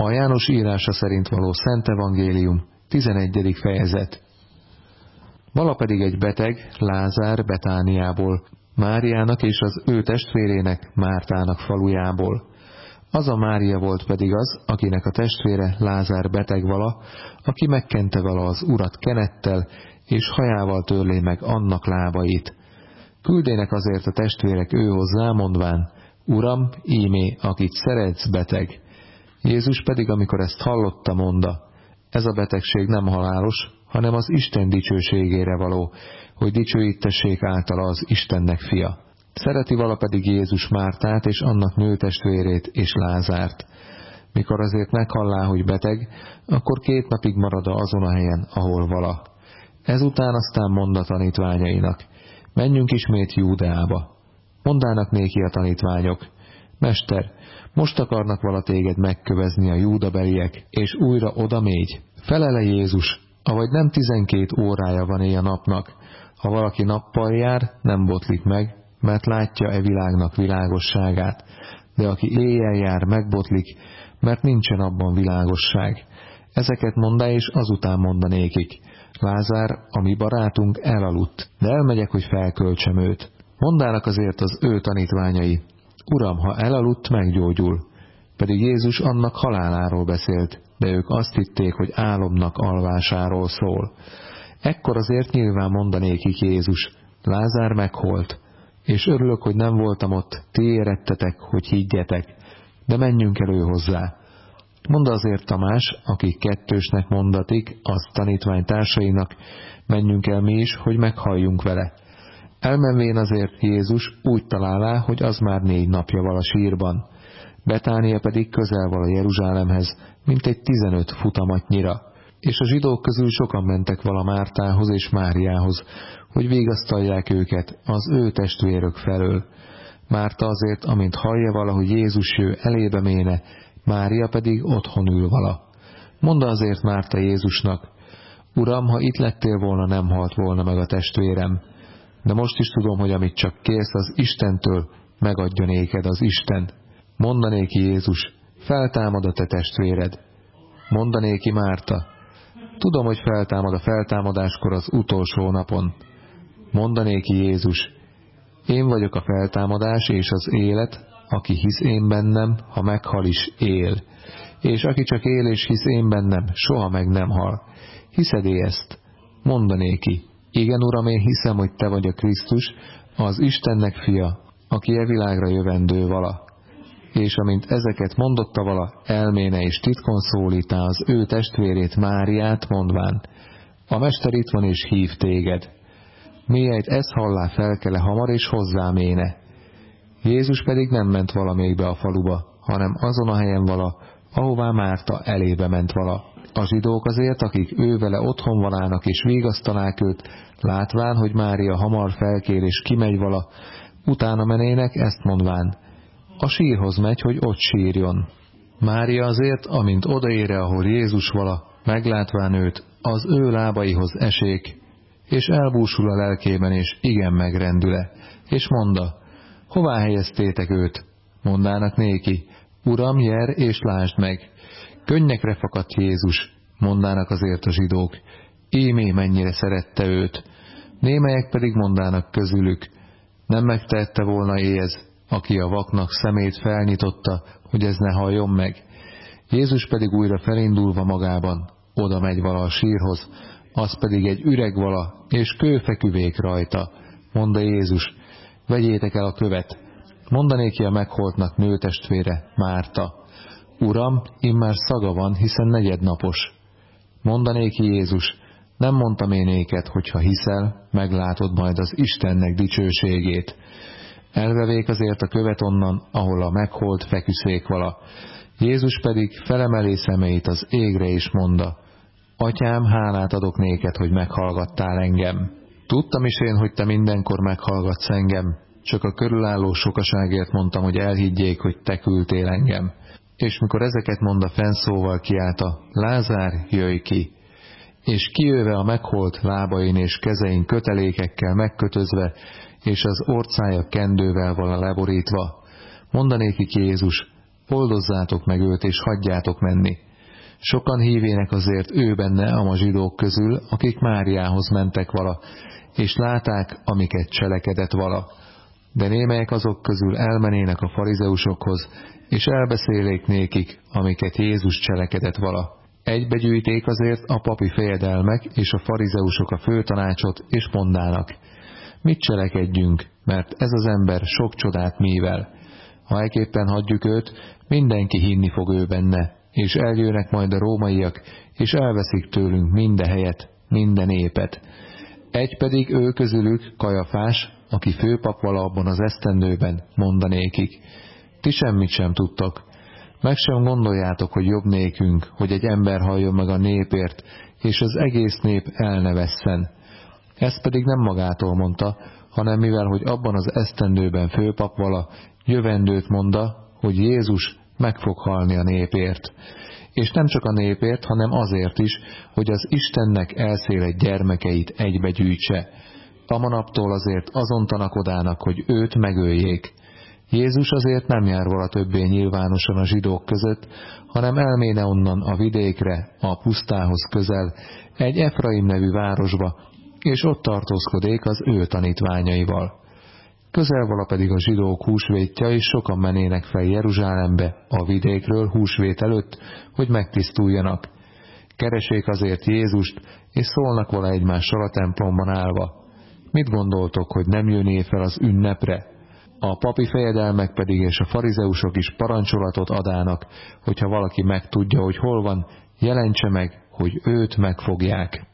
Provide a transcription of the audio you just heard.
A János írása szerint való Szent Evangélium, 11. fejezet. Vala pedig egy beteg, Lázár Betániából, Máriának és az ő testvérének, Mártának falujából. Az a Mária volt pedig az, akinek a testvére Lázár beteg vala, aki megkente vala az urat kenettel, és hajával törlé meg annak lábait. Küldének azért a testvérek ő mondván, Uram, ímé, akit szeretsz, beteg. Jézus pedig, amikor ezt hallotta, monda, ez a betegség nem halálos, hanem az Isten dicsőségére való, hogy dicsőítessék általa az Istennek fia. Szereti vala pedig Jézus Mártát és annak nőtestvérét és Lázárt. Mikor azért meghallá, hogy beteg, akkor két napig marad azon a helyen, ahol vala. Ezután aztán mond a tanítványainak, menjünk ismét Júdeába. Mondának néki a tanítványok, Mester, most akarnak vala téged megkövezni a júdabeliek, és újra oda mégy. Felele Jézus, avagy nem tizenkét órája van éj a napnak, ha valaki nappal jár, nem botlik meg, mert látja e világnak világosságát, de aki éjjel jár, megbotlik, mert nincsen abban világosság. Ezeket mondá, és azután mondanékik. Lázár, a mi barátunk elaludt, de elmegyek, hogy felköltsem őt. Mondának azért az ő tanítványai, Uram, ha elaludt, meggyógyul. Pedig Jézus annak haláláról beszélt, de ők azt hitték, hogy álomnak alvásáról szól. Ekkor azért nyilván mondanékik Jézus, Lázár megholt, és örülök, hogy nem voltam ott, ti érettetek, hogy higgyetek, de menjünk elő hozzá. Mondd azért Tamás, aki kettősnek mondatik, az tanítvány társainak, menjünk el mi is, hogy meghalljunk vele. Elmenvén azért Jézus úgy találá, hogy az már négy napja vala sírban. Betánia pedig közel vala Jeruzsálemhez, mint egy tizenöt futamatnyira. És a zsidók közül sokan mentek vala Mártához és Máriához, hogy végasztalják őket az ő testvérök felől. Márta azért, amint hallja vala, hogy Jézus jő elébe méne, Mária pedig otthon ül vala. Mondd azért Márta Jézusnak, Uram, ha itt lettél volna, nem halt volna meg a testvérem. De most is tudom, hogy amit csak kérsz az Istentől, megadja néked az Isten. Mondanéki Jézus, feltámad a te testvéred. Mondanéki Márta, tudom, hogy feltámad a feltámadáskor az utolsó napon. Mondanéki Jézus, én vagyok a feltámadás és az élet, aki hisz én bennem, ha meghal is él. És aki csak él és hisz én bennem, soha meg nem hal. Hiszed-e ezt? Mondanéki, igen, Uram, én hiszem, hogy Te vagy a Krisztus, az Istennek fia, aki e világra jövendő vala. És amint ezeket mondotta vala, elméne és titkon szólítá az ő testvérét Máriát, mondván, a mester itt van és hív téged. Miért ez hallá felkele hamar és hozzáméne. Jézus pedig nem ment vala még be a faluba, hanem azon a helyen vala, ahová Márta elébe ment vala. A zsidók azért, akik ő vele otthon valának és vigasztanák őt, látván, hogy Mária hamar felkér és kimegy vala, utána menének, ezt mondván, a sírhoz megy, hogy ott sírjon. Mária azért, amint odaére, ahol Jézus vala, meglátván őt, az ő lábaihoz esék, és elbúsul a lelkében, és igen megrendüle, és monda, hová helyeztétek őt? Mondának néki, Uram, jer és lásd meg. Könnyekre fakadt Jézus, mondának azért a zsidók, émé mennyire szerette őt. Némelyek pedig mondának közülük, nem megtehette volna éjez, aki a vaknak szemét felnyitotta, hogy ez ne halljon meg. Jézus pedig újra felindulva magában, oda megy vala a sírhoz, az pedig egy üreg vala, és kőfeküvék rajta. Mondta Jézus, vegyétek el a követ. Mondanéki a megholtnak nőtestvére, Márta. Uram, immár szaga van, hiszen negyednapos. Mondanéki Jézus, nem mondtam én éket, hogyha hiszel, meglátod majd az Istennek dicsőségét. Elvevék azért a követ onnan, ahol a megholt feküszék vala. Jézus pedig felemelé szemeit az égre és monda, Atyám, hálát adok néked, hogy meghallgattál engem. Tudtam is én, hogy te mindenkor meghallgatsz engem, csak a körülálló sokaságért mondtam, hogy elhiggyék, hogy te küldtél engem. És mikor ezeket mondta fenszóval kiálta, Lázár, jöjj ki! És kijöve a megholt lábain és kezein kötelékekkel megkötözve, és az orcája kendővel vala leborítva, mondanékik Jézus, oldozzátok meg őt és hagyjátok menni. Sokan hívének azért ő benne a zsidók közül, akik Máriához mentek vala, és láták, amiket cselekedett vala. De némelyek azok közül elmenének a farizeusokhoz, és elbeszélék nékik, amiket Jézus cselekedett vala. Egybegyűjték azért a papi fejedelmek és a farizeusok a főtanácsot, és mondának, mit cselekedjünk, mert ez az ember sok csodát mivel. Ha eképpen hagyjuk őt, mindenki hinni fog ő benne, és eljönnek majd a rómaiak, és elveszik tőlünk minden helyet, minden épet. Egy pedig ő közülük, Kajafás, aki főpap vala abban az esztendőben, mondanékik, ti semmit sem tudtok, meg sem gondoljátok, hogy jobb nékünk, hogy egy ember halljon meg a népért, és az egész nép elnevesszen. Ezt pedig nem magától mondta, hanem mivel, hogy abban az esztendőben főpap vala, jövendőt monda, hogy Jézus meg fog halni a népért. És nem csak a népért, hanem azért is, hogy az Istennek elszélet gyermekeit egybegyűjtse. Amanaptól azért azon tanakodának, hogy őt megöljék. Jézus azért nem jár vala többé nyilvánosan a zsidók között, hanem elméne onnan a vidékre, a pusztához közel, egy Efraim nevű városba, és ott tartózkodék az ő tanítványaival. Közel vala pedig a zsidók húsvétja, és sokan menének fel Jeruzsálembe a vidékről húsvét előtt, hogy megtisztuljanak. Keresék azért Jézust, és szólnak vala egymással a templomban állva. Mit gondoltok, hogy nem jönné fel az ünnepre? A papi fejedelmek pedig és a farizeusok is parancsolatot adának, hogyha valaki megtudja, hogy hol van, jelentse meg, hogy őt megfogják.